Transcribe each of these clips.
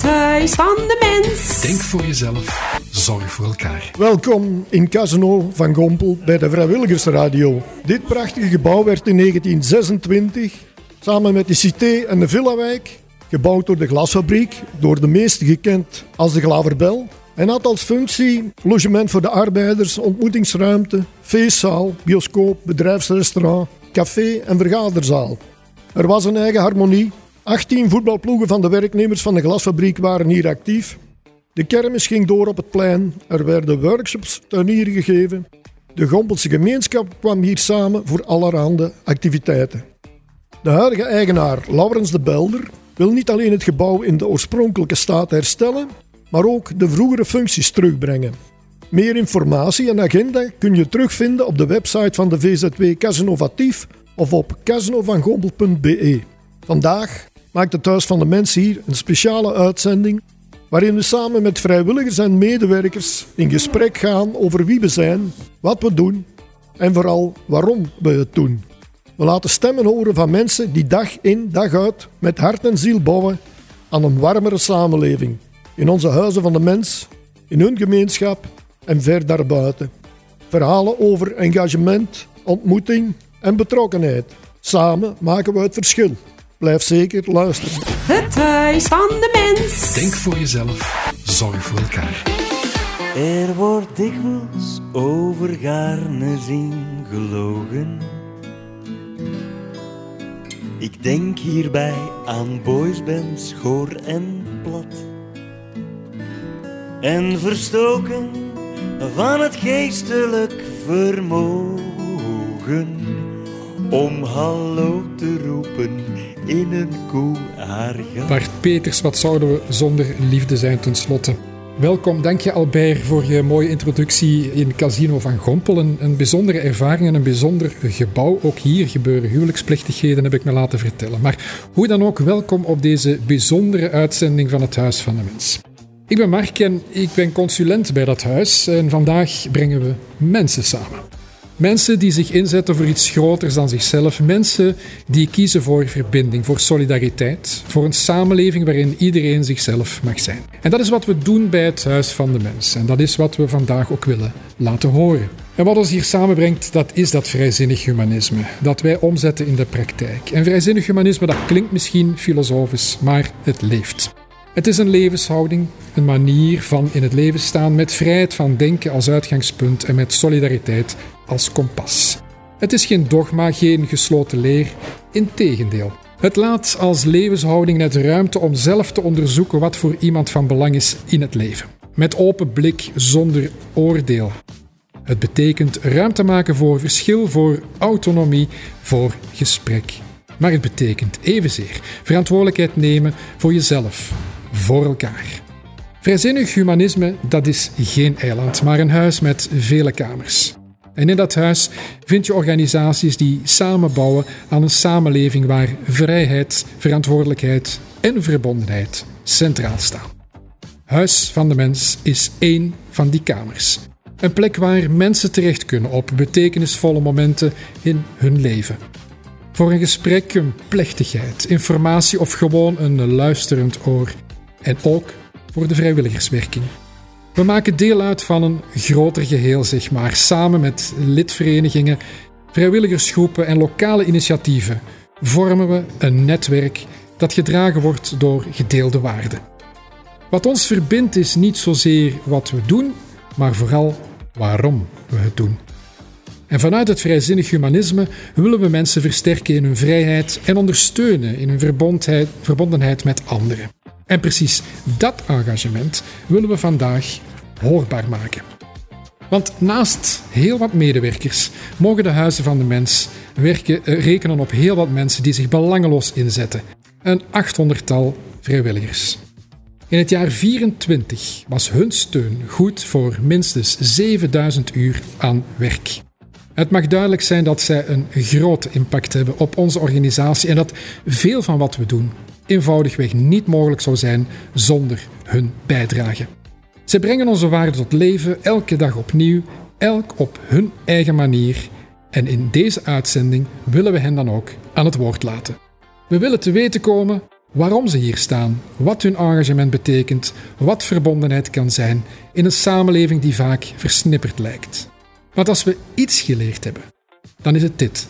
Het huis van de mens. Denk voor jezelf, zorg voor elkaar. Welkom in Casino van Gompel bij de Vrijwilligersradio. Dit prachtige gebouw werd in 1926 samen met de Cité en de Villawijk gebouwd door de glasfabriek, door de meesten gekend als de Glaverbel. En had als functie logement voor de arbeiders, ontmoetingsruimte, feestzaal, bioscoop, bedrijfsrestaurant, café en vergaderzaal. Er was een eigen harmonie. 18 voetbalploegen van de werknemers van de glasfabriek waren hier actief. De kermis ging door op het plein. Er werden workshops tuinieren gegeven. De Gompelse gemeenschap kwam hier samen voor allerhande activiteiten. De huidige eigenaar, Laurens de Belder, wil niet alleen het gebouw in de oorspronkelijke staat herstellen, maar ook de vroegere functies terugbrengen. Meer informatie en agenda kun je terugvinden op de website van de VZW Casinnovatief of op casinovangompel.be. Vandaag maakt het Huis van de Mens hier een speciale uitzending waarin we samen met vrijwilligers en medewerkers in gesprek gaan over wie we zijn, wat we doen en vooral waarom we het doen. We laten stemmen horen van mensen die dag in dag uit met hart en ziel bouwen aan een warmere samenleving. In onze huizen van de mens, in hun gemeenschap en ver daarbuiten. Verhalen over engagement, ontmoeting en betrokkenheid. Samen maken we het verschil. Blijf zeker luisteren. Het huis van de mens. Denk voor jezelf, zorg voor elkaar. Er wordt dikwijls over garnezien gelogen. Ik denk hierbij aan boysbands, schoor en plat. En verstoken van het geestelijk vermogen om hallo te roepen in een koe haar. Bart Peters, wat zouden we zonder liefde zijn tenslotte? Welkom, dank je Albert voor je mooie introductie in Casino van Gompel. Een, een bijzondere ervaring en een bijzonder gebouw. Ook hier gebeuren huwelijksplechtigheden, heb ik me laten vertellen. Maar hoe dan ook, welkom op deze bijzondere uitzending van het Huis van de Mens. Ik ben Mark en ik ben consulent bij dat huis en vandaag brengen we mensen samen. Mensen die zich inzetten voor iets groters dan zichzelf. Mensen die kiezen voor verbinding, voor solidariteit, voor een samenleving waarin iedereen zichzelf mag zijn. En dat is wat we doen bij het Huis van de Mens. En dat is wat we vandaag ook willen laten horen. En wat ons hier samenbrengt, dat is dat vrijzinnig humanisme, dat wij omzetten in de praktijk. En vrijzinnig humanisme, dat klinkt misschien filosofisch, maar het leeft. Het is een levenshouding, een manier van in het leven staan met vrijheid van denken als uitgangspunt en met solidariteit als kompas. Het is geen dogma, geen gesloten leer, integendeel. Het laat als levenshouding net ruimte om zelf te onderzoeken wat voor iemand van belang is in het leven. Met open blik, zonder oordeel. Het betekent ruimte maken voor verschil, voor autonomie, voor gesprek. Maar het betekent evenzeer verantwoordelijkheid nemen voor jezelf, voor elkaar. Vrijzinnig humanisme, dat is geen eiland, maar een huis met vele kamers. En in dat huis vind je organisaties die samenbouwen aan een samenleving waar vrijheid, verantwoordelijkheid en verbondenheid centraal staan. Huis van de Mens is één van die kamers. Een plek waar mensen terecht kunnen op betekenisvolle momenten in hun leven. Voor een gesprek, een plechtigheid, informatie of gewoon een luisterend oor. En ook voor de vrijwilligerswerking. We maken deel uit van een groter geheel, zeg maar, samen met lidverenigingen, vrijwilligersgroepen en lokale initiatieven vormen we een netwerk dat gedragen wordt door gedeelde waarden. Wat ons verbindt is niet zozeer wat we doen, maar vooral waarom we het doen. En vanuit het vrijzinnig humanisme willen we mensen versterken in hun vrijheid en ondersteunen in hun verbondenheid met anderen. En precies dat engagement willen we vandaag hoorbaar maken. Want naast heel wat medewerkers mogen de huizen van de mens werken, eh, rekenen op heel wat mensen die zich belangeloos inzetten. Een 800-tal vrijwilligers. In het jaar 24 was hun steun goed voor minstens 7000 uur aan werk. Het mag duidelijk zijn dat zij een grote impact hebben op onze organisatie en dat veel van wat we doen eenvoudigweg niet mogelijk zou zijn zonder hun bijdrage. Ze brengen onze waarden tot leven elke dag opnieuw, elk op hun eigen manier. En in deze uitzending willen we hen dan ook aan het woord laten. We willen te weten komen waarom ze hier staan, wat hun engagement betekent, wat verbondenheid kan zijn in een samenleving die vaak versnipperd lijkt. Want als we iets geleerd hebben, dan is het dit.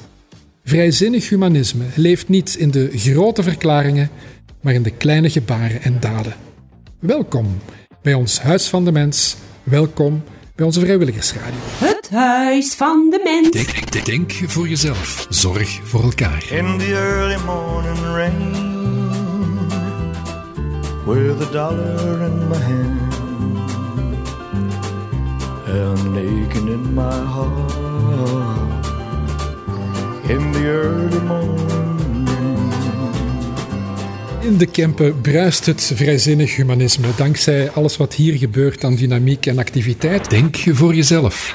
Vrijzinnig humanisme leeft niet in de grote verklaringen, maar in de kleine gebaren en daden. Welkom bij ons Huis van de Mens. Welkom bij onze vrijwilligersradio. Het huis van de mens. Denk, denk, denk voor jezelf. Zorg voor elkaar. In the early morning rain, with a dollar in my hand and aching in my heart. In the early morning. In de Kempen bruist het vrijzinnig humanisme dankzij alles wat hier gebeurt aan dynamiek en activiteit. Denk voor jezelf.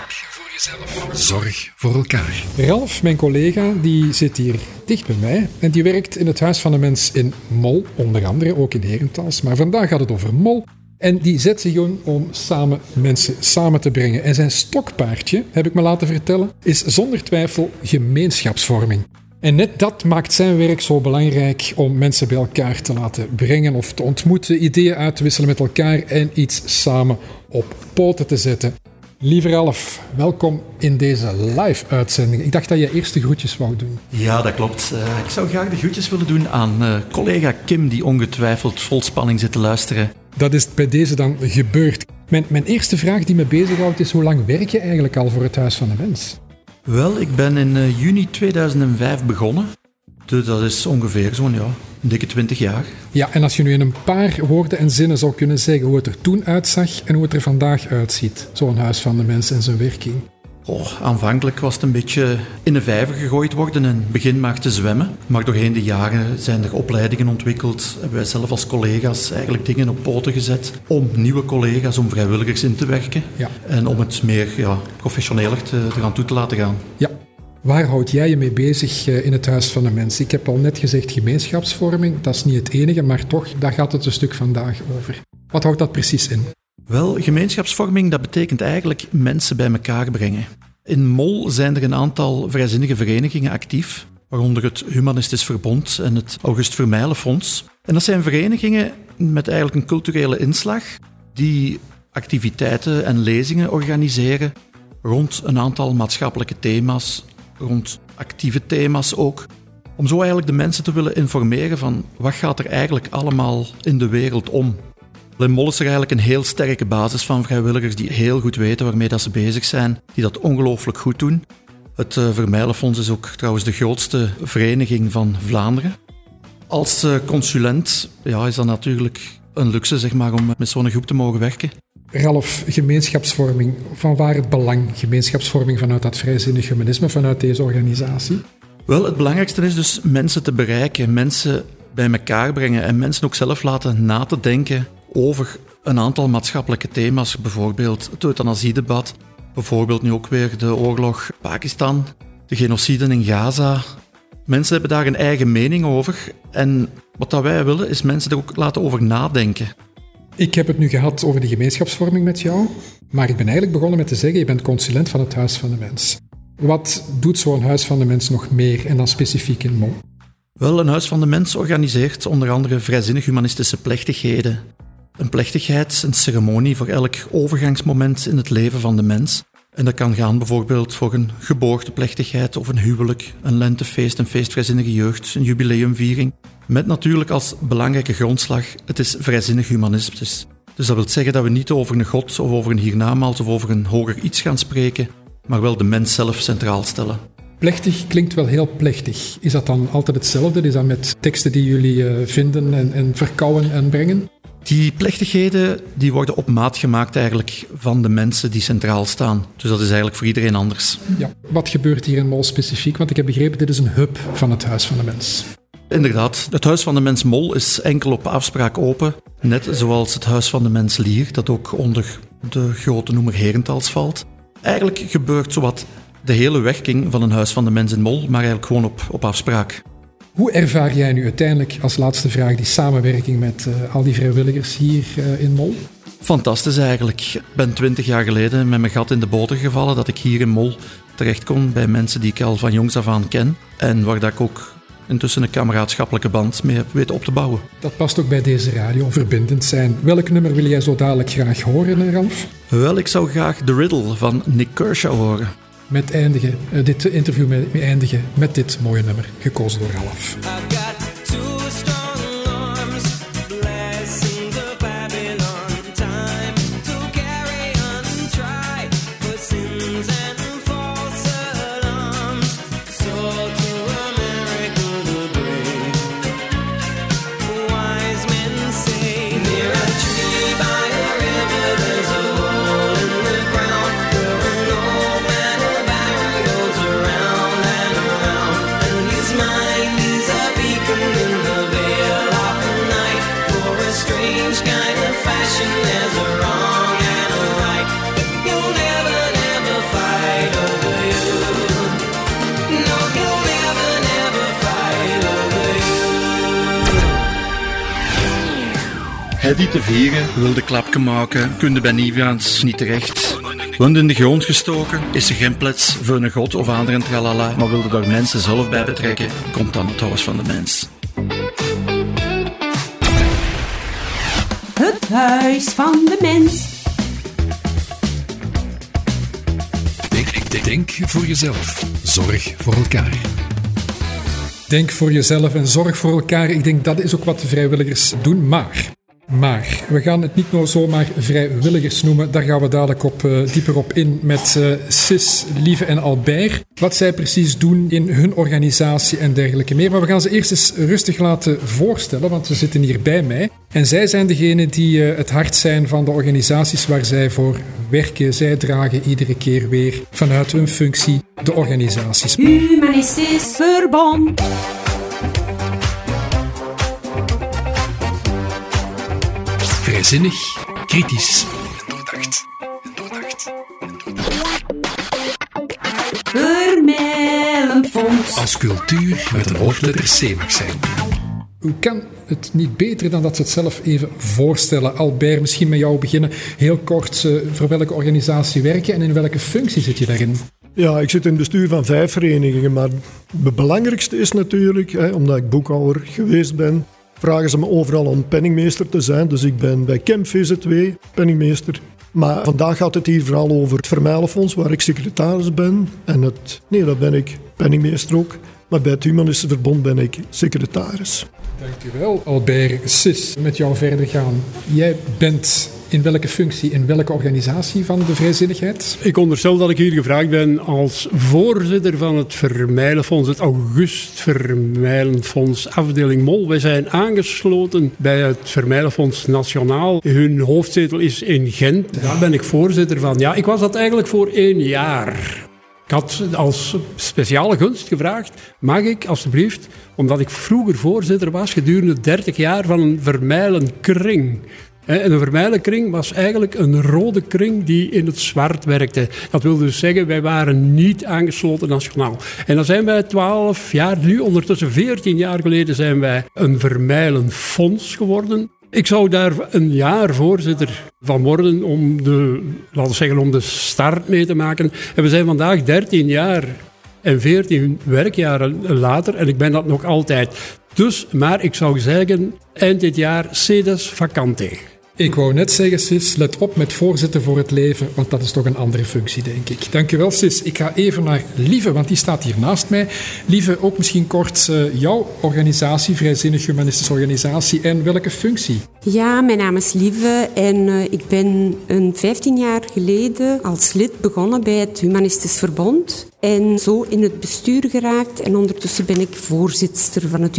Zorg voor elkaar. Ralf, mijn collega, die zit hier dicht bij mij en die werkt in het Huis van de Mens in Mol, onder andere ook in Herentals. Maar vandaag gaat het over Mol. En die zet zich om samen mensen samen te brengen. En zijn stokpaardje, heb ik me laten vertellen, is zonder twijfel gemeenschapsvorming. En net dat maakt zijn werk zo belangrijk om mensen bij elkaar te laten brengen of te ontmoeten, ideeën uit te wisselen met elkaar en iets samen op poten te zetten. Lieve Ralf, welkom in deze live-uitzending. Ik dacht dat je eerst de groetjes wou doen. Ja, dat klopt. Eh, ik zou graag de groetjes willen doen aan eh, collega Kim, die ongetwijfeld vol spanning zit te luisteren. Dat is bij deze dan gebeurd. Mijn, mijn eerste vraag die me bezighoudt is: hoe lang werk je eigenlijk al voor het Huis van de Mens? Wel, ik ben in eh, juni 2005 begonnen. Dus dat is ongeveer zo'n ja, dikke 20 jaar. Ja, en als je nu in een paar woorden en zinnen zou kunnen zeggen hoe het er toen uitzag en hoe het er vandaag uitziet, zo'n Huis van de Mens en zijn werking. Oh, aanvankelijk was het een beetje in de vijver gegooid worden en begin maar te zwemmen. Maar doorheen de jaren zijn er opleidingen ontwikkeld. Hebben wij zelf als collega's eigenlijk dingen op poten gezet om nieuwe collega's, om vrijwilligers in te werken. Ja. En om het meer ja, professioneler te, eraan toe te laten gaan. Ja. Waar houd jij je mee bezig eh, in het Huis van de Mens? Ik heb al net gezegd gemeenschapsvorming, dat is niet het enige, maar toch, daar gaat het een stuk vandaag over. Wat houdt dat precies in? Wel, gemeenschapsvorming, dat betekent eigenlijk mensen bij elkaar brengen. In Mol zijn er een aantal vrijzinnige verenigingen actief, waaronder het Humanistisch Verbond en het August Vermeijlen Fonds. En dat zijn verenigingen met eigenlijk een culturele inslag die activiteiten en lezingen organiseren rond een aantal maatschappelijke thema's, rond actieve thema's ook. Om zo eigenlijk de mensen te willen informeren van wat gaat er eigenlijk allemaal in de wereld om. In Mol is er eigenlijk een heel sterke basis van vrijwilligers die heel goed weten waarmee dat ze bezig zijn, die dat ongelooflijk goed doen. Het uh, Vermijlenfonds is ook trouwens de grootste vereniging van Vlaanderen. Als uh, consulent ja, is dat natuurlijk een luxe zeg maar, om met zo'n groep te mogen werken. Ralf, gemeenschapsvorming, van waar het belang gemeenschapsvorming vanuit dat vrijzinnig humanisme, vanuit deze organisatie? Wel, het belangrijkste is dus mensen te bereiken, mensen bij elkaar brengen en mensen ook zelf laten na te denken over een aantal maatschappelijke thema's, bijvoorbeeld het euthanasiedebat, bijvoorbeeld nu ook weer de oorlog Pakistan, de genocide in Gaza. Mensen hebben daar een eigen mening over en wat dat wij willen is mensen er ook laten over nadenken. Ik heb het nu gehad over de gemeenschapsvorming met jou, maar ik ben eigenlijk begonnen met te zeggen, je bent consulent van het Huis van de Mens. Wat doet zo'n Huis van de Mens nog meer en dan specifiek in Mol? Wel, een Huis van de Mens organiseert onder andere vrijzinnig humanistische plechtigheden. Een plechtigheid, een ceremonie voor elk overgangsmoment in het leven van de mens. En dat kan gaan bijvoorbeeld voor een geboorteplechtigheid of een huwelijk, een lentefeest, een feestvrijzinnige jeugd, een jubileumviering. Met natuurlijk als belangrijke grondslag, het is vrijzinnig humanistisch. Dus dat wil zeggen dat we niet over een god of over een hiernamaals of over een hoger iets gaan spreken, maar wel de mens zelf centraal stellen. Plechtig klinkt wel heel plechtig. Is dat dan altijd hetzelfde? Is dat met teksten die jullie eh, vinden en, en verkouwen en brengen? Die plechtigheden die worden op maat gemaakt eigenlijk van de mensen die centraal staan. Dus dat is eigenlijk voor iedereen anders. Ja. Wat gebeurt hier in Mol specifiek? Want ik heb begrepen, dit is een hub van het Huis van de Mens. Inderdaad, het Huis van de Mens Mol is enkel op afspraak open. Net zoals het Huis van de Mens Lier, dat ook onder de grote noemer Herentals valt. Eigenlijk gebeurt zowat de hele werking van een Huis van de Mens in Mol, maar eigenlijk gewoon op, op afspraak. Hoe ervaar jij nu uiteindelijk als laatste vraag die samenwerking met uh, al die vrijwilligers hier uh, in Mol? Fantastisch eigenlijk. Ik ben twintig jaar geleden met mijn gat in de boter gevallen dat ik hier in Mol terecht kon bij mensen die ik al van jongs af aan ken. En waar dat ik ook intussen een kameraadschappelijke band mee heb weten op te bouwen. Dat past ook bij deze radio, verbindend zijn. Welk nummer wil jij zo dadelijk graag horen, Ralf? Wel, ik zou graag The Riddle van Nick Kershaw horen. Met eindigen, uh, dit interview mee eindigen met dit mooie nummer, gekozen door Ralf. Hedy te vieren, wilde klapje maken, kunde bij Niviaans niet terecht. Woonde in de grond gestoken, is er geen plaats voor een god of andere tralala, maar wilde daar mensen zelf bij betrekken, komt dan het huis van de mens. Het huis van de mens. Denk, denk voor jezelf. Zorg voor elkaar. Denk voor jezelf en zorg voor elkaar. Ik denk dat is ook wat de vrijwilligers doen. Maar maar we gaan het niet nou zomaar vrijwilligers noemen. Daar gaan we dadelijk op, uh, dieper op in met uh, Sis, Lieve en Albert. Wat zij precies doen in hun organisatie en dergelijke meer. Maar we gaan ze eerst eens rustig laten voorstellen, want ze zitten hier bij mij. En zij zijn degene die uh, het hart zijn van de organisaties waar zij voor werken. Zij dragen iedere keer weer vanuit hun functie de organisaties. Humanistisch Verbond. Vrijzinnig, kritisch en doordacht. En doordacht. Als cultuur met een hoofdletter C mag zijn. Hoe kan het niet beter dan dat ze het zelf even voorstellen? Albert, misschien met jou beginnen. Heel kort, uh, voor welke organisatie werk je en in welke functie zit je daarin? Ja, ik zit in het bestuur van vijf verenigingen, maar het belangrijkste is natuurlijk, hè, omdat ik boekhouder geweest ben, vragen ze me overal om penningmeester te zijn. Dus ik ben bij Camp VZW penningmeester. Maar vandaag gaat het hier vooral over het Vermijlenfonds, waar ik secretaris ben. En het, nee, daar ben ik penningmeester ook. Maar bij het Humanistische Verbond ben ik secretaris. Dankjewel, Albert. Sis, met jou verder gaan. Jij bent in welke functie, in welke organisatie van de vrijzinnigheid? Ik onderstel dat ik hier gevraagd ben als voorzitter van het Vermijlenfonds, het August Vermijlenfonds, afdeling Mol. Wij zijn aangesloten bij het Vermijlenfonds Nationaal. Hun hoofdzetel is in Gent. Daar ben ik voorzitter van. Ja, ik was dat eigenlijk voor één jaar. Ik had als speciale gunst gevraagd, mag ik alstublieft, omdat ik vroeger voorzitter was gedurende 30 jaar van een vermijlenkring. En een vermijlenkring was eigenlijk een rode kring die in het zwart werkte. Dat wil dus zeggen, wij waren niet aangesloten nationaal. En dan zijn wij 12 jaar, nu ondertussen 14 jaar geleden, zijn wij een vermijlenfonds geworden. Ik zou daar een jaar voorzitter van worden om de, laten we zeggen, om de start mee te maken. En we zijn vandaag 13 jaar en 14 werkjaren later en ik ben dat nog altijd. Dus, maar ik zou zeggen, eind dit jaar cedes vacante. Ik wou net zeggen, Sis, let op met voorzitter voor het leven, want dat is toch een andere functie, denk ik. Dankjewel, Sis. Ik ga even naar Lieve, want die staat hier naast mij. Lieve, ook misschien kort uh, jouw organisatie, Vrijzinnig Humanistische Organisatie, en welke functie? Ja, mijn naam is Lieve en uh, ik ben een 15 jaar geleden als lid begonnen bij het Humanistisch Verbond. En zo in het bestuur geraakt en ondertussen ben ik voorzitter van het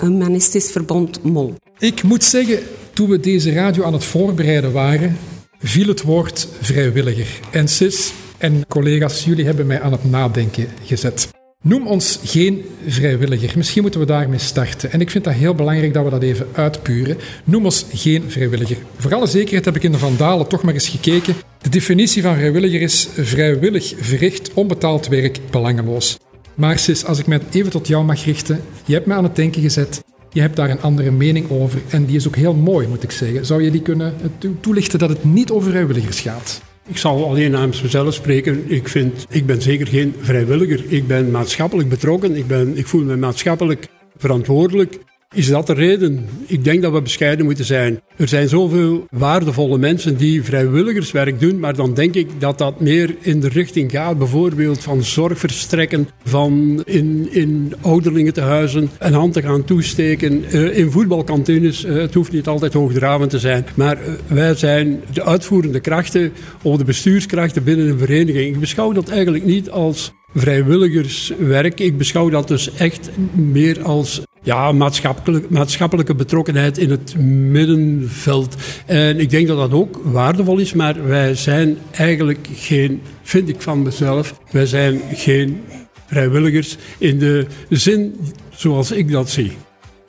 Humanistisch Verbond MOL. Ik moet zeggen, toen we deze radio aan het voorbereiden waren, viel het woord vrijwilliger. En Sis en collega's, jullie hebben mij aan het nadenken gezet. Noem ons geen vrijwilliger. Misschien moeten we daarmee starten. En ik vind dat heel belangrijk dat we dat even uitpuren. Noem ons geen vrijwilliger. Voor alle zekerheid heb ik in de Vandalen toch maar eens gekeken. De definitie van vrijwilliger is vrijwillig verricht onbetaald werk belangeloos. Maar Sis, als ik mij even tot jou mag richten, je hebt me aan het denken gezet. Je hebt daar een andere mening over en die is ook heel mooi, moet ik zeggen. Zou je die kunnen toelichten dat het niet over vrijwilligers gaat? Ik zal alleen namens mezelf spreken. Ik, vind, ik ben zeker geen vrijwilliger. Ik ben maatschappelijk betrokken. Ik, ben, ik voel me maatschappelijk verantwoordelijk. Is dat de reden? Ik denk dat we bescheiden moeten zijn. Er zijn zoveel waardevolle mensen die vrijwilligerswerk doen, maar dan denk ik dat dat meer in de richting gaat, bijvoorbeeld van zorg verstrekken, van in, in ouderlingentehuizen een hand te gaan toesteken, uh, in voetbalkantines. Uh, het hoeft niet altijd hoogdravend te zijn, maar uh, wij zijn de uitvoerende krachten of de bestuurskrachten binnen een vereniging. Ik beschouw dat eigenlijk niet als vrijwilligerswerk. Ik beschouw dat dus echt meer als ja, maatschappelijk, maatschappelijke betrokkenheid in het middenveld. En ik denk dat dat ook waardevol is, maar wij zijn eigenlijk geen, vind ik van mezelf, wij zijn geen vrijwilligers in de zin zoals ik dat zie.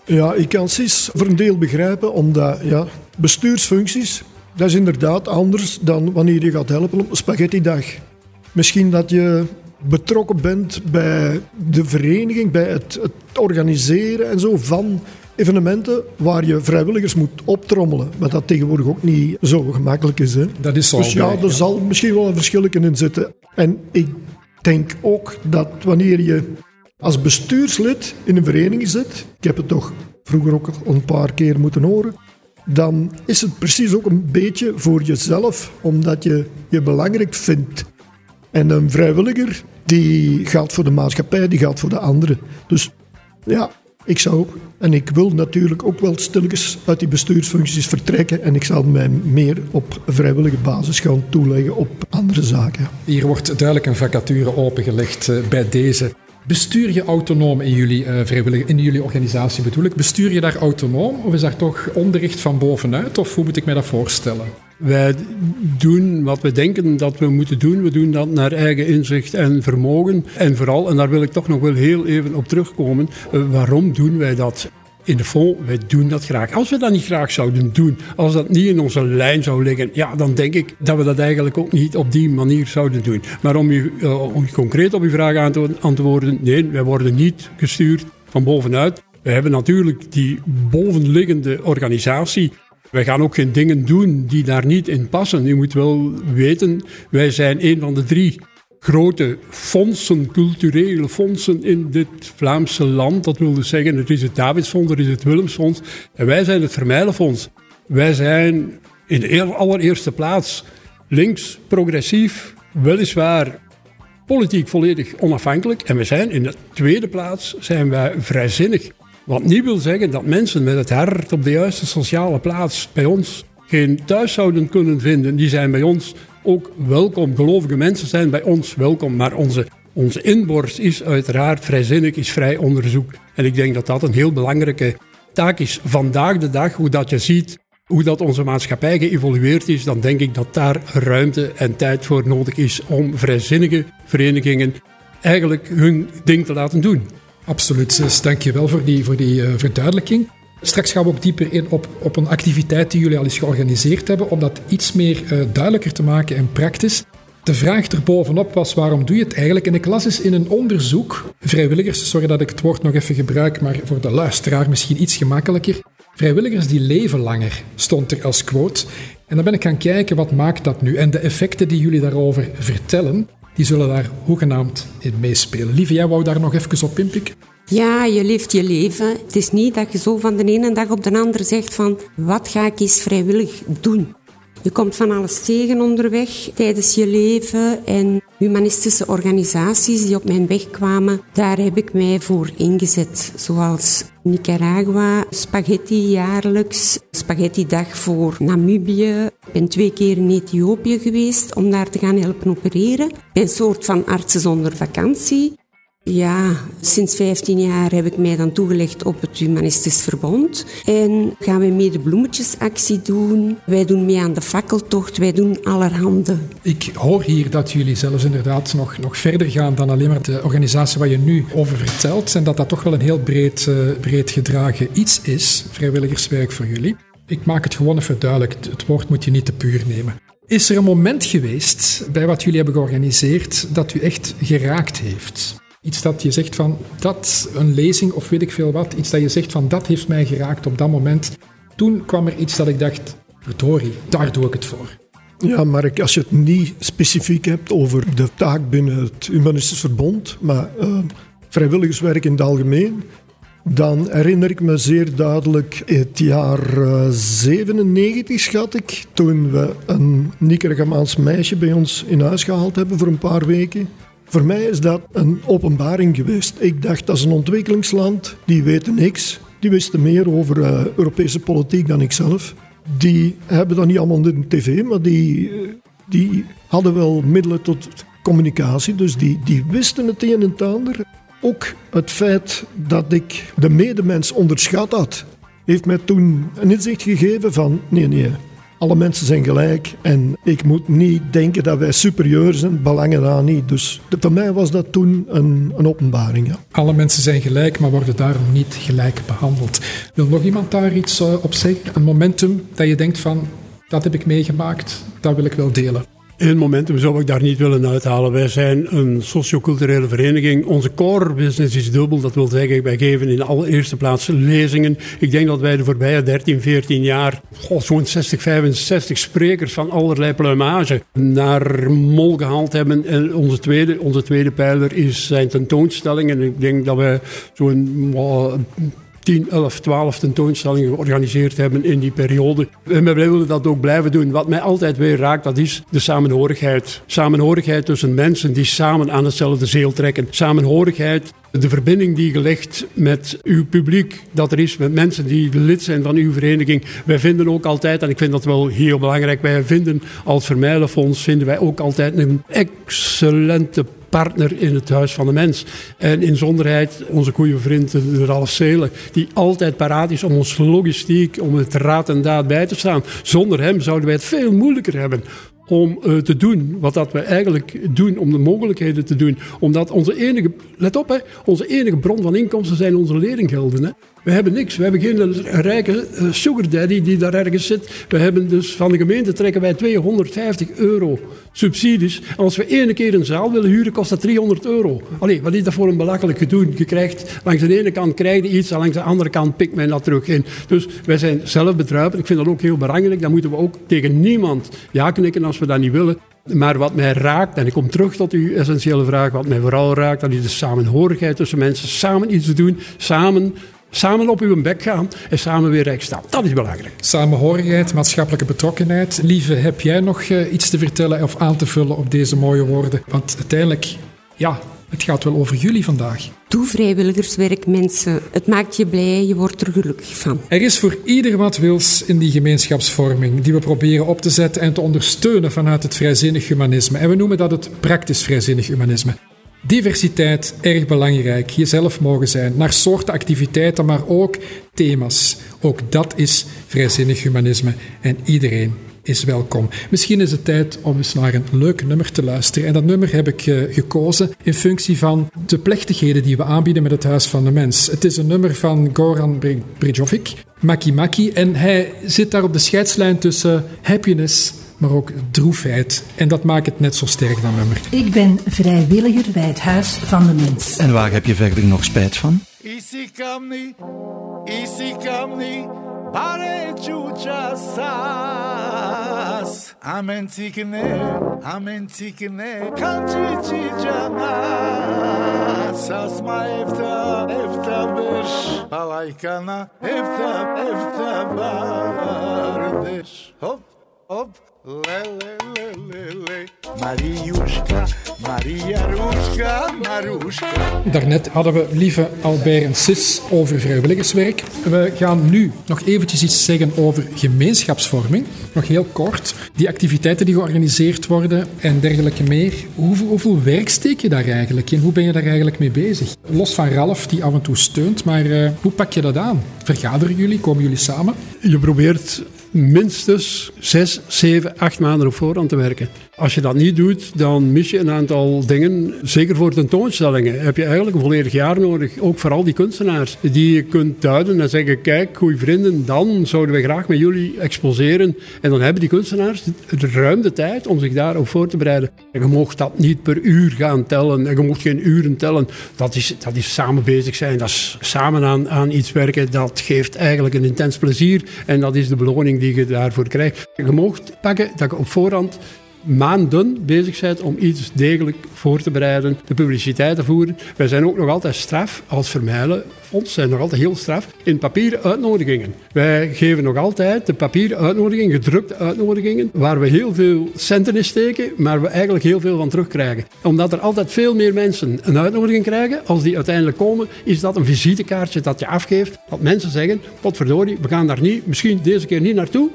Ja, ik kan CIS voor een deel begrijpen, omdat ja, bestuursfuncties, dat is inderdaad anders dan wanneer je gaat helpen op een spaghetti-dag. Misschien dat je betrokken bent bij de vereniging, bij het, het, organiseren en zo van evenementen waar je vrijwilligers moet optrommelen. Wat dat tegenwoordig ook niet zo gemakkelijk is. Hè? Dat is zo. Dus ja, er zal misschien wel een verschil in zitten. En ik denk ook dat wanneer je als bestuurslid in een vereniging zit, ik heb het toch vroeger ook al een paar keer moeten horen, dan is het precies ook een beetje voor jezelf, omdat je je belangrijk vindt. En een vrijwilliger die gaat voor de maatschappij, die gaat voor de anderen. Dus ja, ik zou en ik wil natuurlijk ook wel stilletjes uit die bestuursfuncties vertrekken en ik zal mij meer op vrijwillige basis gaan toeleggen op andere zaken. Hier wordt duidelijk een vacature opengelegd eh, bij deze. Bestuur je autonoom in jullie, uh, vrijwillige, in jullie organisatie bedoel ik? Bestuur je daar autonoom of is daar toch onderricht van bovenuit of hoe moet ik mij dat voorstellen? Wij doen wat we denken dat we moeten doen. We doen dat naar eigen inzicht en vermogen. En vooral, en daar wil ik toch nog wel heel even op terugkomen, uh, waarom doen wij dat? In de fond, wij doen dat graag. Als we dat niet graag zouden doen, als dat niet in onze lijn zou liggen, ja, dan denk ik dat we dat eigenlijk ook niet op die manier zouden doen. Maar om u, om concreet op uw vraag aan te antwoorden, nee, wij worden niet gestuurd van bovenuit. We hebben natuurlijk die bovenliggende organisatie wij gaan ook geen dingen doen die daar niet in passen. U moet wel weten, wij zijn een van de drie grote fondsen, culturele fondsen in dit Vlaamse land. Dat wil dus zeggen, het is het Davidsfonds, er is het Willemsfonds en wij zijn het Vermijlenfonds. Wij zijn in de allereerste plaats links, progressief, weliswaar politiek volledig onafhankelijk. En we zijn in de tweede plaats zijn wij vrijzinnig. Wat niet wil zeggen dat mensen met het hart op de juiste sociale plaats bij ons geen thuis zouden kunnen vinden. Die zijn bij ons ook welkom. Gelovige mensen zijn bij ons welkom. Maar onze, onze inborst is uiteraard vrijzinnig, is vrij onderzoek. En ik denk dat dat een heel belangrijke taak is. Vandaag de dag, hoe dat je ziet hoe dat onze maatschappij geëvolueerd is, dan denk ik dat daar ruimte en tijd voor nodig is om vrijzinnige verenigingen eigenlijk hun ding te laten doen. Absoluut, dus dank je wel voor die, voor die uh, verduidelijking. Straks gaan we ook dieper in op, op een activiteit die jullie al eens georganiseerd hebben, om dat iets meer uh, duidelijker te maken en praktisch. De vraag erbovenop was, waarom doe je het eigenlijk? En ik las eens in een onderzoek, vrijwilligers, sorry dat ik het woord nog even gebruik, maar voor de luisteraar misschien iets gemakkelijker. Vrijwilligers die leven langer, stond er als quote. En dan ben ik gaan kijken, wat maakt dat nu? En de effecten die jullie daarover vertellen die zullen daar hoegenaamd in meespelen. Lieve, jij wou daar nog even op inpikken? Ja, je leeft je leven. Het is niet dat je zo van de ene dag op de andere zegt van wat ga ik eens vrijwillig doen. Je komt van alles tegen onderweg tijdens je leven en humanistische organisaties die op mijn weg kwamen, daar heb ik mij voor ingezet. Zoals Nicaragua, spaghetti jaarlijks, spaghetti dag voor Namibië. Ik ben twee keer in Ethiopië geweest om daar te gaan helpen opereren. Een soort van artsen zonder vakantie. Ja, sinds 15 jaar heb ik mij dan toegelegd op het Humanistisch Verbond. En gaan we mee de bloemetjesactie doen. Wij doen mee aan de fakkeltocht. Wij doen allerhande. Ik hoor hier dat jullie zelfs inderdaad nog, nog verder gaan dan alleen maar de organisatie waar je nu over vertelt. En dat dat toch wel een heel breed, uh, breed gedragen iets is, vrijwilligerswerk voor jullie. Ik maak het gewoon even duidelijk. Het woord moet je niet te puur nemen. Is er een moment geweest bij wat jullie hebben georganiseerd dat u echt geraakt heeft? Iets dat je zegt van, dat, een lezing of weet ik veel wat, iets dat je zegt van, dat heeft mij geraakt op dat moment. Toen kwam er iets dat ik dacht, verdorie, daar doe ik het voor. Ja, Mark, als je het niet specifiek hebt over de taak binnen het Humanistisch Verbond, maar uh, vrijwilligerswerk in het algemeen, dan herinner ik me zeer duidelijk het jaar uh, 97, schat ik, toen we een Nicaragamaans meisje bij ons in huis gehaald hebben voor een paar weken. Voor mij is dat een openbaring geweest. Ik dacht, dat is een ontwikkelingsland, die weten niks. Die wisten meer over uh, Europese politiek dan ik zelf. Die hebben dat niet allemaal in de tv, maar die, uh, die hadden wel middelen tot communicatie. Dus die, die wisten het een en ander. Ook het feit dat ik de medemens onderschat had, heeft mij toen een inzicht gegeven van nee, nee, alle mensen zijn gelijk en ik moet niet denken dat wij superieur zijn, belangen daar niet. Dus voor mij was dat toen een, een openbaring. Ja. Alle mensen zijn gelijk, maar worden daarom niet gelijk behandeld. Wil nog iemand daar iets eh, op zeggen? Een momentum dat je denkt van, dat heb ik meegemaakt, dat wil ik wel delen. Een momentum zou ik daar niet willen uithalen. Wij zijn een socioculturele vereniging. Onze core business is dubbel. Dat wil zeggen, wij geven in de allereerste plaats lezingen. Ik denk dat wij de voorbije 13, 14 jaar zo'n 60, 65 sprekers van allerlei plumage naar Mol gehaald hebben. En onze tweede, onze tweede pijler is zijn tentoonstellingen. Ik denk dat wij zo'n 10, 11, 12 tentoonstellingen georganiseerd hebben in die periode. En wij willen dat ook blijven doen. Wat mij altijd weer raakt, dat is de samenhorigheid. Samenhorigheid tussen mensen die samen aan hetzelfde zeel trekken. Samenhorigheid de verbinding die gelegd met uw publiek, dat er is met mensen die lid zijn van uw vereniging. Wij vinden ook altijd, en ik vind dat wel heel belangrijk, wij vinden als Vermijlenfonds vinden wij ook altijd een excellente partner in het Huis van de Mens. En inzonderheid onze goede vriend Ralf Seelen, die altijd paraat is om ons logistiek, om het raad en daad bij te staan. Zonder hem zouden wij het veel moeilijker hebben om uh, te doen wat dat we eigenlijk doen, om de mogelijkheden te doen. Omdat onze enige, let op hè, onze enige bron van inkomsten zijn onze leerlinggelden. Hè. We hebben niks. We hebben geen rijke uh, sugar daddy die daar ergens zit. We hebben dus van de gemeente trekken wij 250 euro subsidies. als we één keer een zaal willen huren, kost dat 300 euro. Allee, wat is dat voor een belachelijk gedoe? Je krijgt, langs de ene kant krijg je iets, en langs de andere kant pikt men dat terug in. Dus wij zijn zelfbedruipend. Ik vind dat ook heel belangrijk. Dan moeten we ook tegen niemand ja knikken als we dat niet willen. Maar wat mij raakt, en ik kom terug tot uw essentiële vraag, wat mij vooral raakt, dat is de samenhorigheid tussen mensen. Samen iets te doen, samen Samen op uw bek gaan en samen weer recht staan. Dat is belangrijk. Samenhorigheid, maatschappelijke betrokkenheid. Lieve, heb jij nog uh, iets te vertellen of aan te vullen op deze mooie woorden? Want uiteindelijk, ja, het gaat wel over jullie vandaag. Doe vrijwilligerswerk, mensen. Het maakt je blij, je wordt er gelukkig van. Er is voor ieder wat wils in die gemeenschapsvorming die we proberen op te zetten en te ondersteunen vanuit het vrijzinnig humanisme. En we noemen dat het praktisch vrijzinnig humanisme. Diversiteit, erg belangrijk. Jezelf mogen zijn. Naar soorten activiteiten, maar ook thema's. Ook dat is vrijzinnig humanisme. En iedereen is welkom. Misschien is het tijd om eens naar een leuk nummer te luisteren. En dat nummer heb ik uh, gekozen in functie van de plechtigheden die we aanbieden met het Huis van de Mens. Het is een nummer van Goran Brijovic, Maki Maki. En hij zit daar op de scheidslijn tussen happiness maar ook droefheid. En dat maakt het net zo sterk dan nummer. Ik ben vrijwilliger bij het Huis van de Mens. En waar heb je verder nog spijt van? Isi kamni, isi kamni, pare chucha sas. Amen tikne, amen tikne, kanchi chijana. Sasma efta, efta besh, palaykana, efta, efta bardesh. Hop, hop. Le, le, le, le, le. Mariuszka, Mariaruszka, Maruszka. Daarnet hadden we lieve Albert en Sis over vrijwilligerswerk. We gaan nu nog eventjes iets zeggen over gemeenschapsvorming. Nog heel kort. Die activiteiten die georganiseerd worden en dergelijke meer. Hoeveel, hoeveel werk steek je daar eigenlijk in? Hoe ben je daar eigenlijk mee bezig? Los van Ralf, die af en toe steunt, maar uh, hoe pak je dat aan? Vergaderen jullie? Komen jullie samen? Je probeert minstens zes, zeven, acht maanden op voorhand te werken. Als je dat niet doet, dan mis je een aantal dingen. Zeker voor tentoonstellingen heb je eigenlijk een volledig jaar nodig. Ook voor al die kunstenaars. Die je kunt duiden en zeggen, kijk, goede vrienden, dan zouden we graag met jullie exposeren. En dan hebben die kunstenaars ruim de tijd om zich daarop voor te bereiden. En je mocht dat niet per uur gaan tellen. En je mocht geen uren tellen. Dat is, dat is samen bezig zijn. Dat is samen aan, aan iets werken. Dat geeft eigenlijk een intens plezier. En dat is de beloning die je daarvoor krijgt. Je mocht pakken dat je op voorhand maanden bezig bent om iets degelijk voor te bereiden, de publiciteit te voeren. Wij zijn ook nog altijd straf als Vermijlenfonds, zijn nog altijd heel straf in papieren uitnodigingen. Wij geven nog altijd de papieren uitnodigingen, gedrukte uitnodigingen, waar we heel veel centen in steken, maar we eigenlijk heel veel van terugkrijgen. Omdat er altijd veel meer mensen een uitnodiging krijgen, als die uiteindelijk komen, is dat een visitekaartje dat je afgeeft, dat mensen zeggen, potverdorie, we gaan daar niet, misschien deze keer niet naartoe,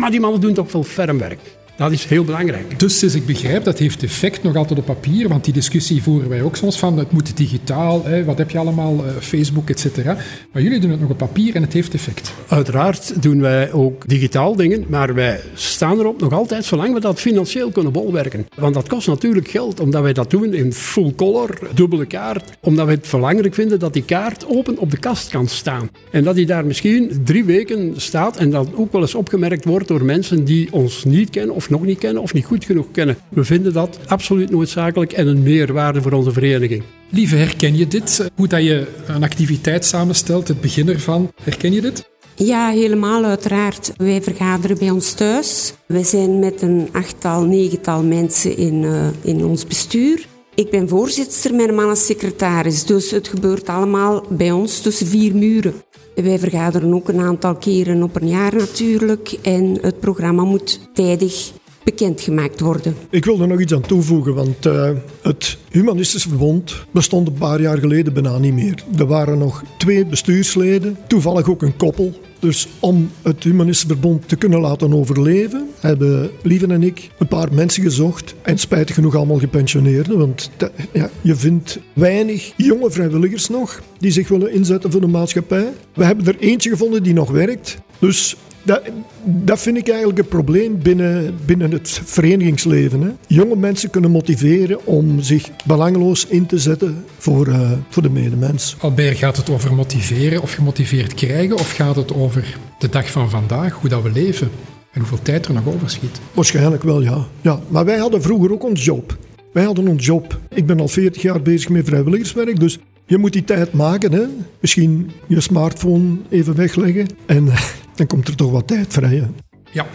maar die mannen doen toch veel ferm werk. Dat is heel belangrijk. Dus, dus ik begrijp, dat heeft effect nog altijd op papier, want die discussie voeren wij ook soms van, het moet digitaal, hè, wat heb je allemaal, uh, Facebook, et cetera. Maar jullie doen het nog op papier en het heeft effect. Uiteraard doen wij ook digitaal dingen, maar wij staan erop nog altijd zolang we dat financieel kunnen bolwerken. Want dat kost natuurlijk geld, omdat wij dat doen in full color, dubbele kaart, omdat wij het belangrijk vinden dat die kaart open op de kast kan staan. En dat die daar misschien drie weken staat en dat ook wel eens opgemerkt wordt door mensen die ons niet kennen of nog niet kennen of niet goed genoeg kennen. We vinden dat absoluut noodzakelijk en een meerwaarde voor onze vereniging. Lieve, herken je dit? Hoe dat je een activiteit samenstelt, het begin ervan, herken je dit? Ja, helemaal uiteraard. Wij vergaderen bij ons thuis. We zijn met een achttal, negental mensen in, uh, in ons bestuur. Ik ben voorzitter, mijn man is secretaris. Dus het gebeurt allemaal bij ons tussen vier muren. Wij vergaderen ook een aantal keren op een jaar natuurlijk. En het programma moet tijdig bekendgemaakt worden. Ik wil er nog iets aan toevoegen, want uh, het Humanistisch Verbond bestond een paar jaar geleden bijna niet meer. Er waren nog twee bestuursleden, toevallig ook een koppel. Dus om het Humanistisch Verbond te kunnen laten overleven, hebben Lieven en ik een paar mensen gezocht. En spijtig genoeg allemaal gepensioneerden, want ja, je vindt weinig jonge vrijwilligers nog die zich willen inzetten voor de maatschappij. We hebben er eentje gevonden die nog werkt. Dus dat, dat vind ik eigenlijk een probleem binnen, binnen het verenigingsleven. Hè. Jonge mensen kunnen motiveren om zich belangeloos in te zetten voor, uh, voor de medemens. Albert, gaat het over motiveren of gemotiveerd krijgen? Of gaat het over de dag van vandaag, hoe dat we leven? En hoeveel tijd er nog overschiet? Waarschijnlijk wel, ja. ja. Maar wij hadden vroeger ook ons job. Wij hadden ons job. Ik ben al 40 jaar bezig met vrijwilligerswerk, dus je moet die tijd maken. Hè? Misschien je smartphone even wegleggen en dan komt er toch wat tijd vrij. Ja,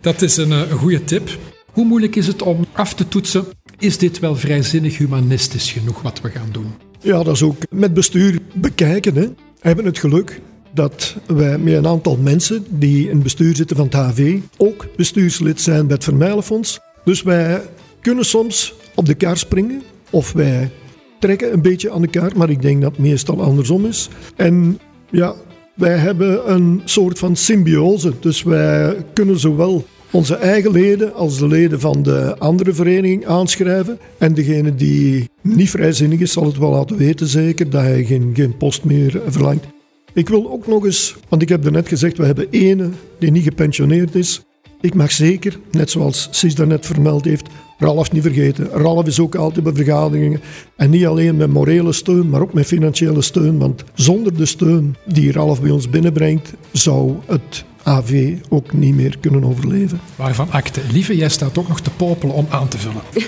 dat is een, eh, een goede tip. Hoe moeilijk is het om af te toetsen? Is dit wel vrijzinnig humanistisch genoeg wat we gaan doen? Ja, dat is ook met bestuur bekijken. Hè. We hebben het geluk dat wij met een aantal mensen die in het bestuur zitten van het HV ook bestuurslid zijn bij het Vermijlenfonds. Dus wij kunnen soms op de kar springen of wij trekken een beetje aan de kaart, maar ik denk dat het meestal andersom is. En ja, wij hebben een soort van symbiose. Dus wij kunnen zowel onze eigen leden als de leden van de andere vereniging aanschrijven. En degene die niet vrijzinnig is, zal het wel laten weten zeker, dat hij geen, geen post meer verlangt. Ik wil ook nog eens, want ik heb net gezegd, we hebben ene die niet gepensioneerd is. Ik mag zeker, net zoals Sis daarnet vermeld heeft, Ralf niet vergeten. Ralf is ook altijd bij vergaderingen. En niet alleen met morele steun, maar ook met financiële steun. Want zonder de steun die Ralf bij ons binnenbrengt, zou het AV ook niet meer kunnen overleven. Waarvan akte. Lieve, jij staat ook nog te popelen om aan te vullen.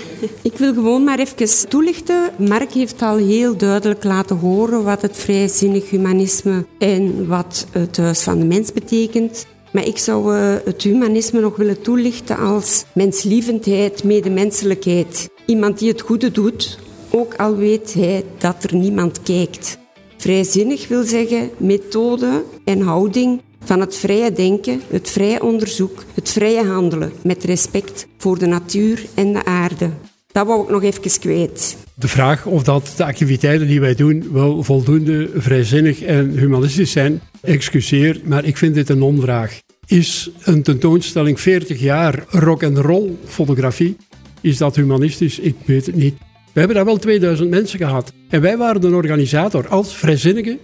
Ik wil gewoon maar even toelichten. Mark heeft al heel duidelijk laten horen wat het vrijzinnig humanisme en wat het Huis van de Mens betekent. Maar ik zou uh, het humanisme nog willen toelichten als menslievendheid, medemenselijkheid. Iemand die het goede doet, ook al weet hij dat er niemand kijkt. Vrijzinnig wil zeggen methode en houding van het vrije denken, het vrije onderzoek, het vrije handelen met respect voor de natuur en de aarde. Dat wou ik nog even kwijt. De vraag of dat de activiteiten die wij doen wel voldoende vrijzinnig en humanistisch zijn, excuseer, maar ik vind dit een non-vraag. Is een tentoonstelling 40 jaar rock and roll fotografie, is dat humanistisch? Ik weet het niet. We hebben daar wel 2000 mensen gehad. En wij waren de organisator als vrijzinnige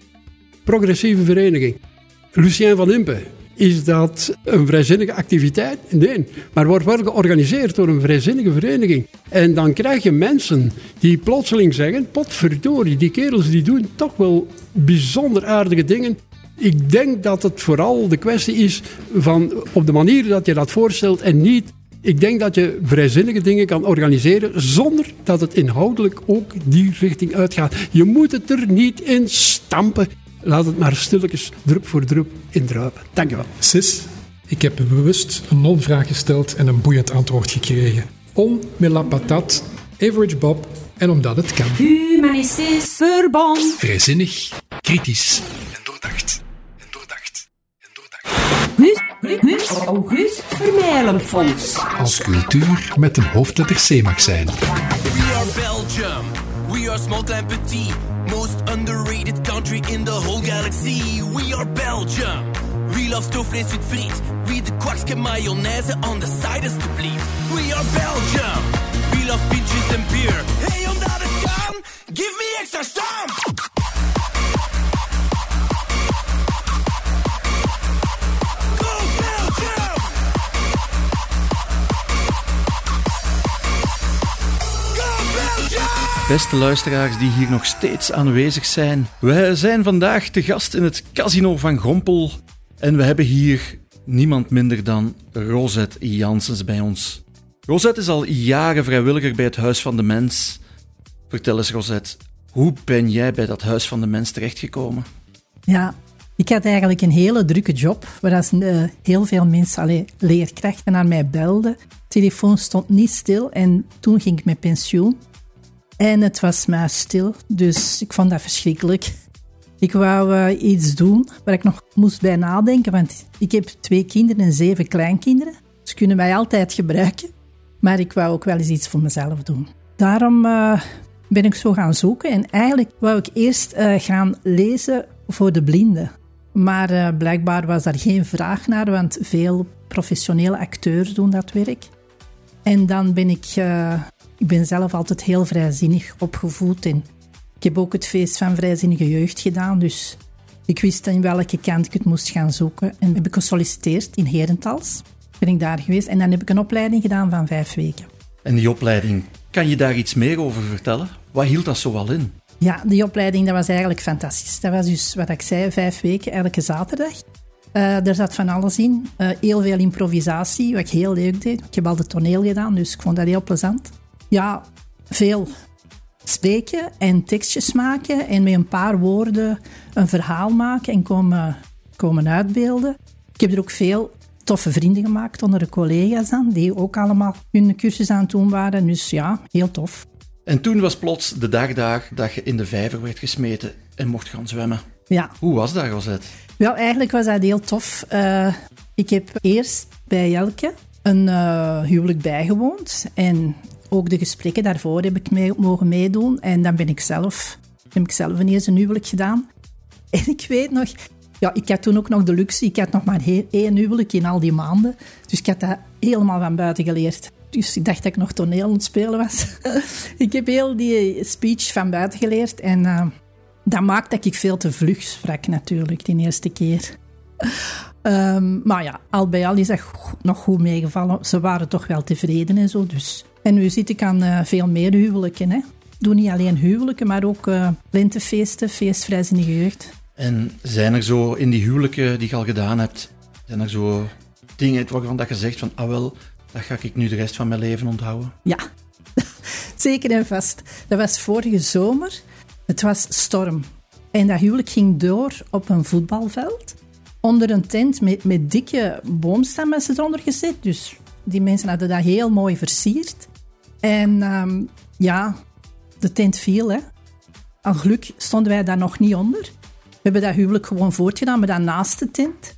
progressieve vereniging. Lucien van Impe, is dat een vrijzinnige activiteit? Nee, maar wordt wel georganiseerd door een vrijzinnige vereniging. En dan krijg je mensen die plotseling zeggen: potverdorie, die kerels die doen toch wel bijzonder aardige dingen. Ik denk dat het vooral de kwestie is van op de manier dat je dat voorstelt en niet ik denk dat je vrijzinnige dingen kan organiseren zonder dat het inhoudelijk ook die richting uitgaat. Je moet het er niet in stampen. Laat het maar stilletjes, drup voor drup, indruipen. Dankjewel. Sis? Ik heb bewust een non-vraag gesteld en een boeiend antwoord gekregen. Om met la patat, Average Bob en omdat het kan. Humanistisch Verbond. Vrijzinnig, kritisch en doordacht. En doordacht. En doordacht. Gus, August Vermeilenfonds. Als cultuur met een hoofdletter C mag zijn. We are Belgium. We are small and petit. Most underrated country in the whole galaxy. We are Belgium. We love stoofvlees with friet. We the kwakske mayonaise on the side alsjeblieft. We are Belgium. We love peaches and beer. Hey, omdat het kan, give me extra stamp. Beste luisteraars die hier nog steeds aanwezig zijn. Wij zijn vandaag te gast in het Casino van Grompel. En we hebben hier niemand minder dan Rosette Janssens bij ons. Rosette is al jaren vrijwilliger bij het Huis van de Mens. Vertel eens, Rosette, hoe ben jij bij dat Huis van de Mens terechtgekomen? Ja, ik had eigenlijk een hele drukke job, waar eh, heel veel mensen, allee, leerkrachten, naar mij belden. De telefoon stond niet stil en toen ging ik met pensioen. En het was maar stil, dus ik vond dat verschrikkelijk. Ik wou eh, iets doen waar ik nog moest bij nadenken, want ik heb twee kinderen en zeven kleinkinderen. Ze kunnen mij altijd gebruiken, maar ik wou ook wel eens iets voor mezelf doen. Daarom eh, ben ik zo gaan zoeken en eigenlijk wou ik eerst eh, gaan lezen voor de blinden. Maar blijkbaar was daar geen vraag naar, want veel professionele acteurs doen dat werk. En dan ben ik, ik ben zelf altijd heel vrijzinnig opgevoed. En ik heb ook het feest van vrijzinnige jeugd gedaan, dus ik wist in welke kant ik het moest gaan zoeken. En heb ik gesolliciteerd in Herentals. Ben ik daar geweest en dan heb ik een opleiding gedaan van vijf weken. En die opleiding, kan je daar iets meer over vertellen? Wat hield dat zoal in? Ja, die opleiding dat was eigenlijk fantastisch. Dat was dus wat ik zei, vijf weken, elke zaterdag. Eh er zat van alles in. Eh, heel veel improvisatie, wat ik heel leuk deed. Ik heb altijd toneel gedaan, dus ik vond dat heel plezant. Ja, veel spreken en tekstjes maken en met een paar woorden een verhaal maken en komen, komen uitbeelden. Ik heb er ook veel toffe vrienden gemaakt onder de collega's aan, die ook allemaal hun cursus aan het doen waren. Dus ja, heel tof. En toen was plots de dag daar dat je in de vijver werd gesmeten en mocht gaan zwemmen. Ja, Hoe was dat, Rosette? Wel, eigenlijk was dat heel tof. Eh, ik heb eerst bij Jelke een eh, huwelijk bijgewoond. En ook de gesprekken daarvoor heb ik mee, mogen meedoen. En dan ben ik zelf, heb ik zelf ineens een huwelijk gedaan. En ik weet nog... Ja, ik had toen ook nog de luxe. Ik had nog maar één huwelijk in al die maanden. Dus ik had dat helemaal van buiten geleerd. Dus ik dacht dat ik nog toneel aan het spelen was. ik heb heel die speech van buiten geleerd. En... eh, dat maakt dat ik veel te vlug sprak natuurlijk, die eerste keer. Ehm, maar ja, al bij al is dat nog goed meegevallen. Ze waren toch wel tevreden en zo. Dus. En nu zit ik aan eh, veel meer huwelijken. Hè. Ik doe niet alleen huwelijken, maar ook eh lentefeesten, feestvrijzinnige jeugd. En zijn er zo in die huwelijken die je al gedaan hebt, zijn er zo dingen waarvan dat je zegt van, ah wel, dat ga ik nu de rest van mijn leven onthouden? Ja, zeker en vast. Dat was vorige zomer. Het was storm. En dat huwelijk ging door op een voetbalveld. Onder een tent met, met dikke boomstammen is het onder gezet. Dus die mensen hadden dat heel mooi versierd. En ehm, ja, de tent viel. Hè. Al geluk stonden wij daar nog niet onder. We hebben dat huwelijk gewoon voortgedaan, maar dan naast de tent.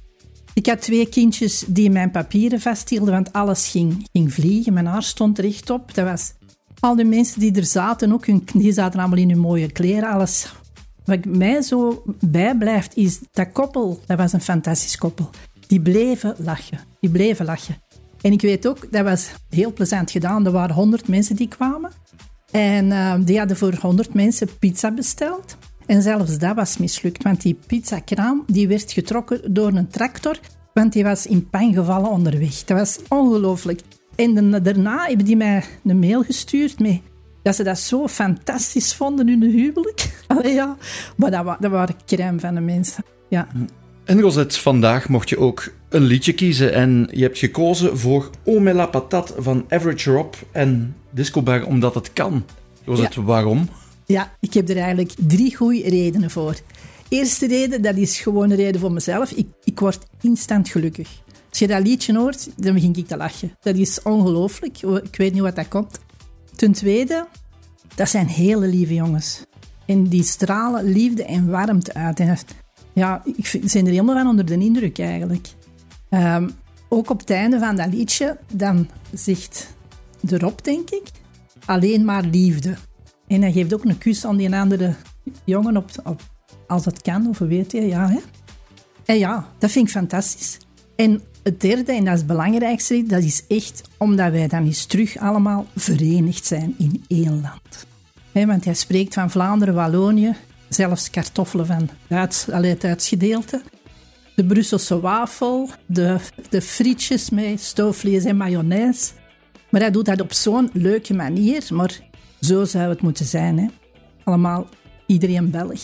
Ik had twee kindjes die mijn papieren vasthielden, want alles ging, ging vliegen. Mijn haar stond rechtop. Dat was al die mensen die er zaten ook, hun, die zaten allemaal in hun mooie kleren, alles. Wat mij zo bijblijft, is dat koppel, dat was een fantastisch koppel. Die bleven lachen. Die bleven lachen. En ik weet ook, dat was heel plezant gedaan. Er waren honderd mensen die kwamen. En eh, die hadden voor 100 mensen pizza besteld. En zelfs dat was mislukt, want die pizzakraam die werd getrokken door een tractor, want die was in pijn gevallen onderweg. Dat was ongelooflijk. En daarna hebben die mij een mail gestuurd met dat ze dat zo fantastisch vonden in hun huwelijk. Allee, ja. Maar dat, wa- dat waren crème van de mensen. Ja. En Rosette, vandaag mocht je ook een liedje kiezen en je hebt gekozen voor O me la patat van Average Rob en Disco Bar omdat het kan. Rosette, waarom? Ja, ik heb er eigenlijk drie goede redenen voor. Eerste reden, dat is gewoon een reden voor mezelf. Ik, ik word instant gelukkig. Als je dat liedje hoort, dan begin ik te lachen. Dat is ongelooflijk. Ik weet niet wat dat komt. Ten tweede, dat zijn hele lieve jongens. En die stralen liefde en warmte uit. En ja, ik vind, zijn er helemaal van onder de indruk eigenlijk. Ehm, ook op het einde van dat liedje, dan zegt de Rob, denk ik, alleen maar liefde. En hij geeft ook een kus aan die andere jongen op, als het kan, of weet je, ja. Hè? En ja, dat vind ik fantastisch. En het derde, en dat is het belangrijkste, dat is echt omdat wij dan eens terug allemaal verenigd zijn in één land. want hij spreekt van Vlaanderen, Wallonië, zelfs kartoffelen van het Duits gedeelte. De Brusselse wafel, de, de frietjes met stoofvlees en mayonaise. Maar hij doet dat op zo'n leuke manier, maar zo zou het moeten zijn. Hè? Allemaal iedereen Belg.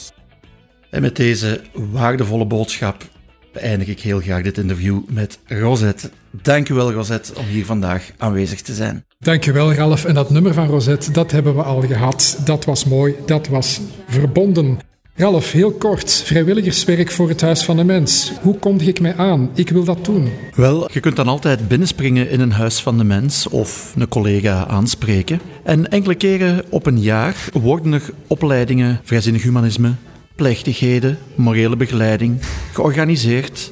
En met deze waardevolle boodschap beëindig ik heel graag dit interview met Rosette. Dank u wel, Rosette, om hier vandaag aanwezig te zijn. Dankjewel, Ralf. En dat nummer van Rosette, dat hebben we al gehad. Dat was mooi, dat was verbonden. Ralf, heel kort. Vrijwilligerswerk voor het Huis van de Mens. Hoe kondig ik mij aan? Ik wil dat doen. Wel, je kunt dan altijd binnenspringen in een Huis van de Mens of een collega aanspreken. En enkele keren op een jaar worden er opleidingen vrijzinnig humanisme, plechtigheden, morele begeleiding georganiseerd.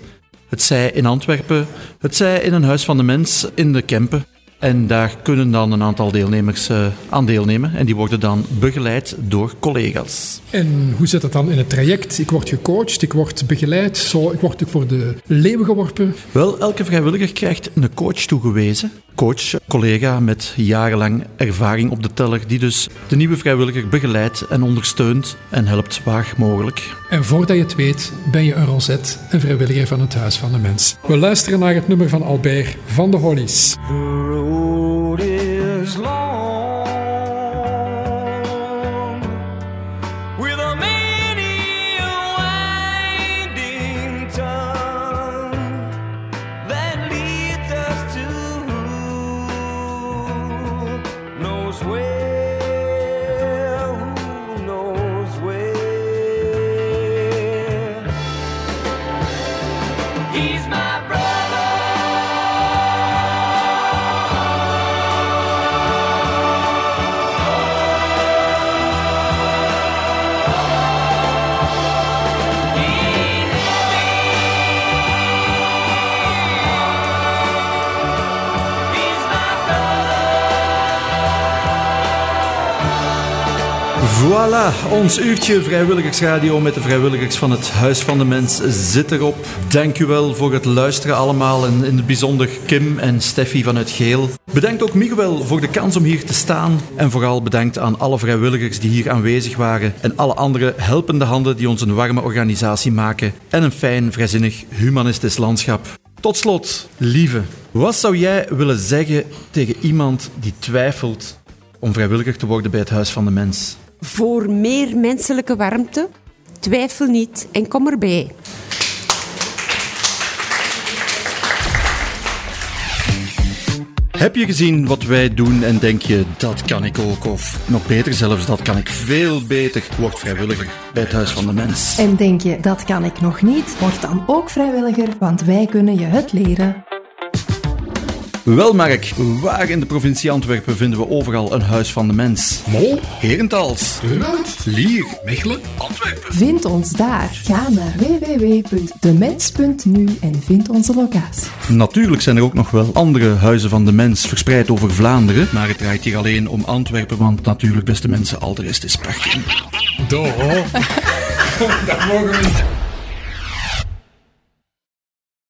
Het zij in Antwerpen, het zij in een Huis van de Mens in de Kempen. En daar kunnen dan een aantal deelnemers uh, aan deelnemen. En die worden dan begeleid door collega's. En hoe zit het dan in het traject? Ik word gecoacht, ik word begeleid, zo, ik word voor de leeuwen geworpen. Wel, elke vrijwilliger krijgt een coach toegewezen. Coach, collega met jarenlang ervaring op de teller, die dus de nieuwe vrijwilliger begeleidt en ondersteunt en helpt waar mogelijk. En voordat je het weet, ben je een Rosette, een vrijwilliger van het Huis van de Mens. We luisteren naar het nummer van Albert van de Hollies. Voilà, ons uurtje vrijwilligersradio met de vrijwilligers van het Huis van de Mens zit erop. Dank u wel voor het luisteren allemaal en in het bijzonder Kim en Steffi vanuit Geel. Bedankt ook Miguel voor de kans om hier te staan en vooral bedankt aan alle vrijwilligers die hier aanwezig waren en alle andere helpende handen die ons een warme organisatie maken en een fijn, vrijzinnig, humanistisch landschap. Tot slot, lieve, wat zou jij willen zeggen tegen iemand die twijfelt om vrijwilliger te worden bij het Huis van de Mens? Voor meer menselijke warmte. Twijfel niet en kom erbij. Heb je gezien wat wij doen en denk je dat kan ik ook? Of nog beter zelfs, dat kan ik veel beter? Word vrijwilliger bij het Huis van de Mens. En denk je dat kan ik nog niet? Word dan ook vrijwilliger, want wij kunnen je het leren. Wel, Mark, waar in de provincie Antwerpen vinden we overal een huis van de mens? Mol, Herentals, Turnhout, Lier, Mechelen, Antwerpen. Vind ons daar. Ga naar www.demens.nu en vind onze locatie. Natuurlijk zijn er ook nog wel andere huizen van de mens verspreid over Vlaanderen, maar het draait hier alleen om Antwerpen, want natuurlijk, beste mensen, al de rest is prachtig. Doh. Dat mogen we niet.